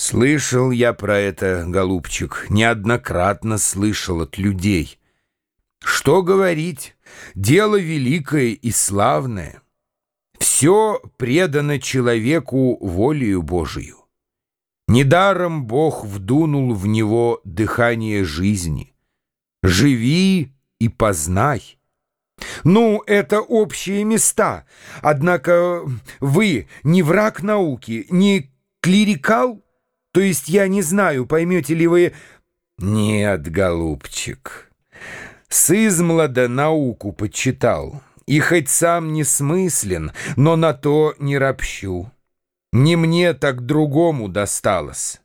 Слышал я про это, голубчик, неоднократно слышал от людей. Что говорить, дело великое и славное. Все предано человеку волею Божию. Недаром Бог вдунул в него дыхание жизни. Живи и познай. Ну, это общие места. Однако вы не враг науки, не клирикал, то есть я не знаю, поймете ли вы... Нет, голубчик, с науку почитал, и хоть сам не смыслен, но на то не ропщу. Не мне, так другому досталось.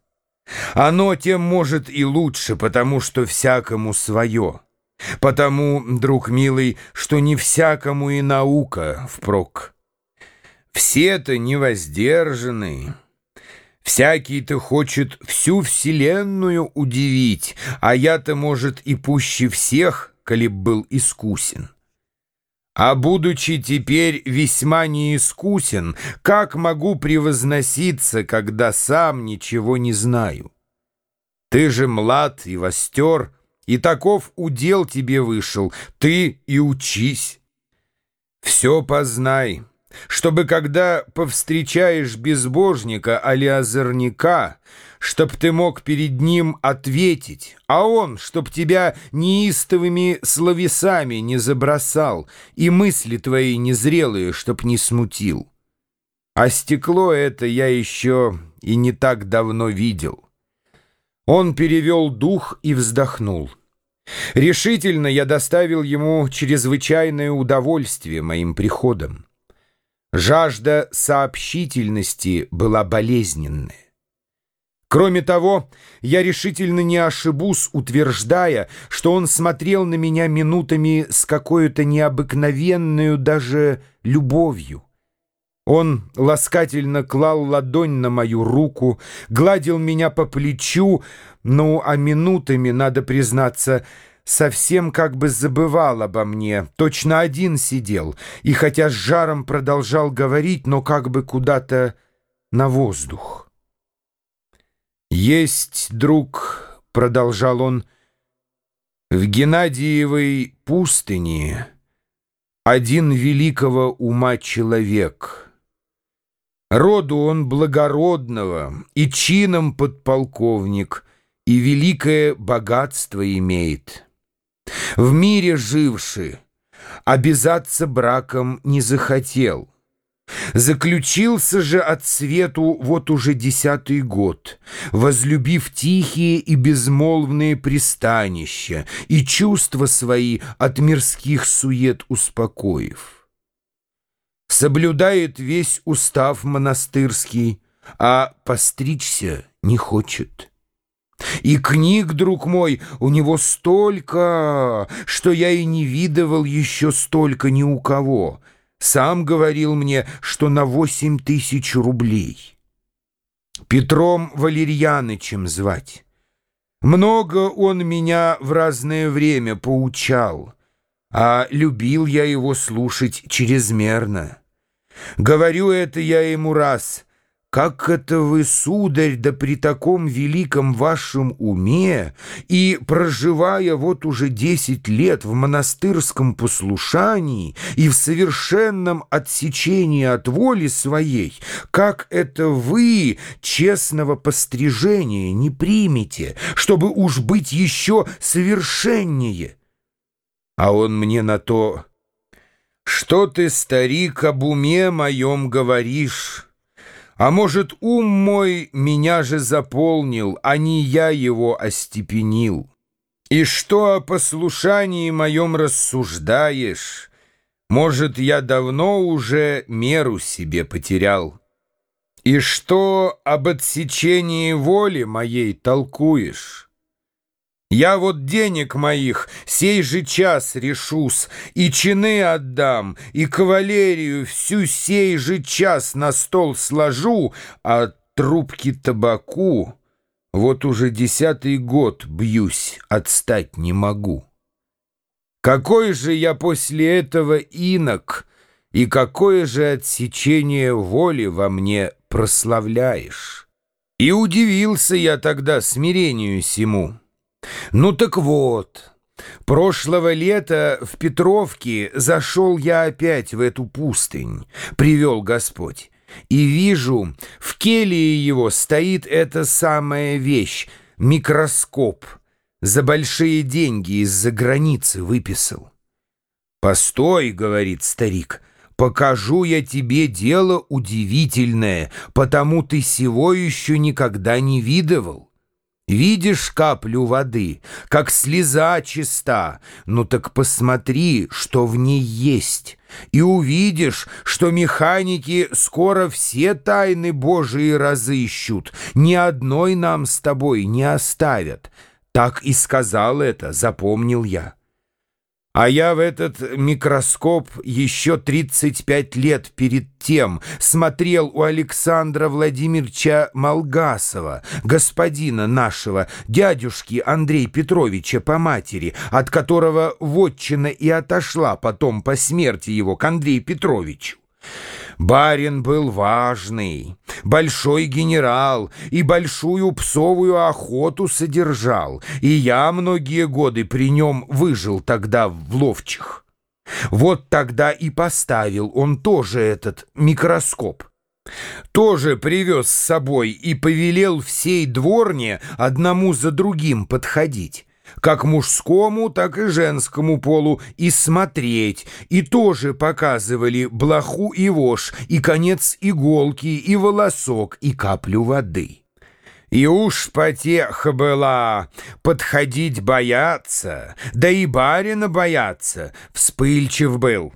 Оно тем может и лучше, потому что всякому свое. Потому, друг милый, что не всякому и наука впрок. Все-то невоздержанные. Всякий-то хочет всю вселенную удивить, а я-то, может, и пуще всех, коли б был искусен. А будучи теперь весьма неискусен, как могу превозноситься, когда сам ничего не знаю? Ты же млад и востер, и таков удел тебе вышел, ты и учись. Все познай» чтобы когда повстречаешь безбожника али озорника, чтоб ты мог перед ним ответить, а он, чтоб тебя неистовыми словесами не забросал и мысли твои незрелые, чтоб не смутил. А стекло это я еще и не так давно видел. Он перевел дух и вздохнул. Решительно я доставил ему чрезвычайное удовольствие моим приходом. Жажда сообщительности была болезненная. Кроме того, я решительно не ошибусь, утверждая, что он смотрел на меня минутами с какой-то необыкновенную даже любовью. Он ласкательно клал ладонь на мою руку, гладил меня по плечу, ну, а минутами, надо признаться, — совсем как бы забывал обо мне, точно один сидел, и хотя с жаром продолжал говорить, но как бы куда-то на воздух. «Есть, друг», — продолжал он, — «в Геннадиевой пустыне один великого ума человек». Роду он благородного и чином подполковник, и великое богатство имеет в мире живший, обязаться браком не захотел. Заключился же от свету вот уже десятый год, возлюбив тихие и безмолвные пристанища и чувства свои от мирских сует успокоив. Соблюдает весь устав монастырский, а постричься не хочет. И книг, друг мой, у него столько, что я и не видывал еще столько ни у кого. Сам говорил мне, что на восемь тысяч рублей. Петром Валерьянычем звать. Много он меня в разное время поучал, а любил я его слушать чрезмерно. Говорю это я ему раз — как это вы, сударь, да при таком великом вашем уме и, проживая вот уже десять лет в монастырском послушании и в совершенном отсечении от воли своей, как это вы честного пострижения не примете, чтобы уж быть еще совершеннее? А он мне на то, что ты, старик, об уме моем говоришь, а может, ум мой меня же заполнил, а не я его остепенил? И что о послушании моем рассуждаешь? Может, я давно уже меру себе потерял? И что об отсечении воли моей толкуешь? Я вот денег моих сей же час решусь, И чины отдам, и кавалерию Всю сей же час на стол сложу, А трубки табаку Вот уже десятый год бьюсь, отстать не могу. Какой же я после этого инок, И какое же отсечение воли во мне прославляешь? И удивился я тогда смирению сему. Ну так вот, прошлого лета в Петровке зашел я опять в эту пустынь, привел Господь. И вижу, в келье его стоит эта самая вещь — микроскоп. За большие деньги из-за границы выписал. «Постой», — говорит старик, — «покажу я тебе дело удивительное, потому ты сего еще никогда не видывал». Видишь каплю воды, как слеза чиста, ну так посмотри, что в ней есть, и увидишь, что механики скоро все тайны Божии разыщут, ни одной нам с тобой не оставят. Так и сказал это, запомнил я. А я в этот микроскоп еще 35 лет перед тем смотрел у Александра Владимировича Малгасова, господина нашего, дядюшки Андрея Петровича по матери, от которого вотчина и отошла потом по смерти его к Андрею Петровичу. Барин был важный, большой генерал и большую псовую охоту содержал, и я многие годы при нем выжил тогда в ловчих. Вот тогда и поставил он тоже этот микроскоп. Тоже привез с собой и повелел всей дворне одному за другим подходить как мужскому, так и женскому полу, и смотреть, и тоже показывали блоху и вошь, и конец иголки, и волосок, и каплю воды. И уж потеха была, подходить бояться, да и барина бояться, вспыльчив был.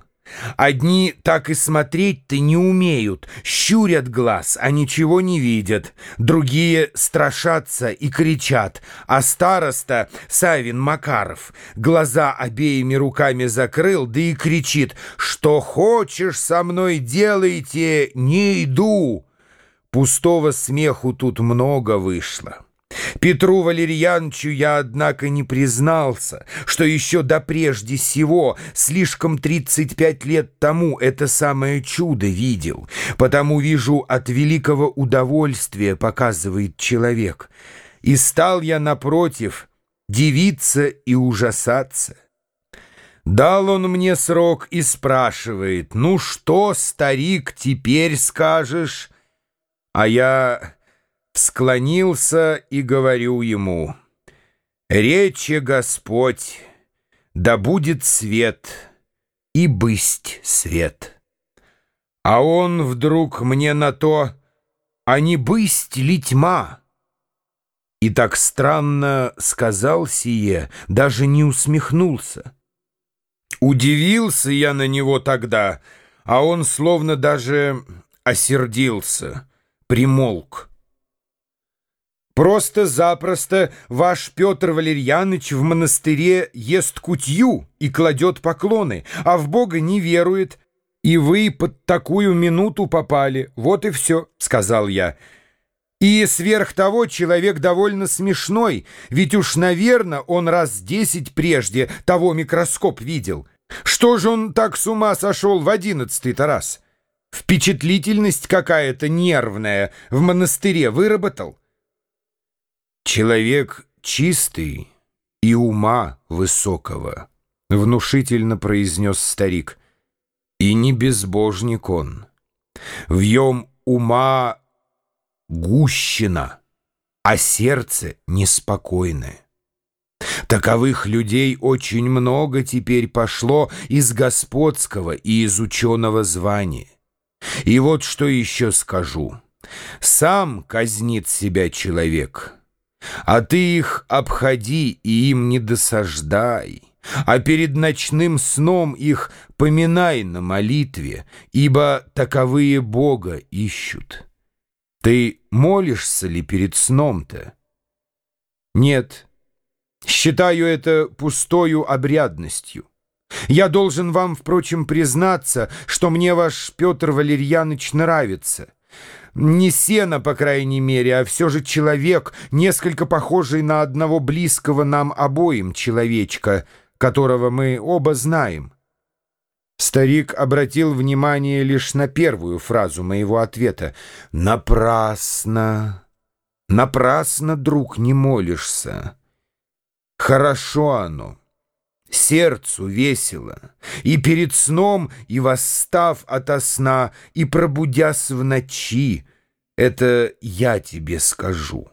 Одни так и смотреть-то не умеют, щурят глаз, а ничего не видят. Другие страшатся и кричат, а староста Савин Макаров глаза обеими руками закрыл, да и кричит, что хочешь со мной делайте, не иду. Пустого смеху тут много вышло. Петру Валерьяновичу я, однако, не признался, что еще до прежде сего, слишком 35 лет тому, это самое чудо видел, потому вижу, от великого удовольствия показывает человек. И стал я, напротив, дивиться и ужасаться. Дал он мне срок и спрашивает, «Ну что, старик, теперь скажешь?» А я склонился и говорю ему, «Речи Господь, да будет свет, и бысть свет». А он вдруг мне на то, а не бысть ли тьма? И так странно сказал сие, даже не усмехнулся. Удивился я на него тогда, а он словно даже осердился, примолк. Просто-запросто ваш Петр Валерьяныч в монастыре ест кутью и кладет поклоны, а в Бога не верует. И вы под такую минуту попали. Вот и все, — сказал я. И сверх того человек довольно смешной, ведь уж, наверное, он раз десять прежде того микроскоп видел. Что же он так с ума сошел в одиннадцатый-то раз? Впечатлительность какая-то нервная в монастыре выработал. Человек чистый и ума высокого, внушительно произнес старик, и не безбожник он. В ем ума гущина, а сердце неспокойное. Таковых людей очень много теперь пошло из господского и из ученого звания. И вот что еще скажу. Сам казнит себя человек — а ты их обходи и им не досаждай, а перед ночным сном их поминай на молитве, ибо таковые Бога ищут. Ты молишься ли перед сном-то? Нет, считаю это пустою обрядностью. Я должен вам, впрочем, признаться, что мне ваш Петр Валерьяныч нравится — не сено, по крайней мере, а все же человек, несколько похожий на одного близкого нам обоим человечка, которого мы оба знаем. Старик обратил внимание лишь на первую фразу моего ответа. «Напрасно! Напрасно, друг, не молишься. Хорошо оно, сердцу весело, И перед сном, и восстав ото сна, И пробудясь в ночи, Это я тебе скажу.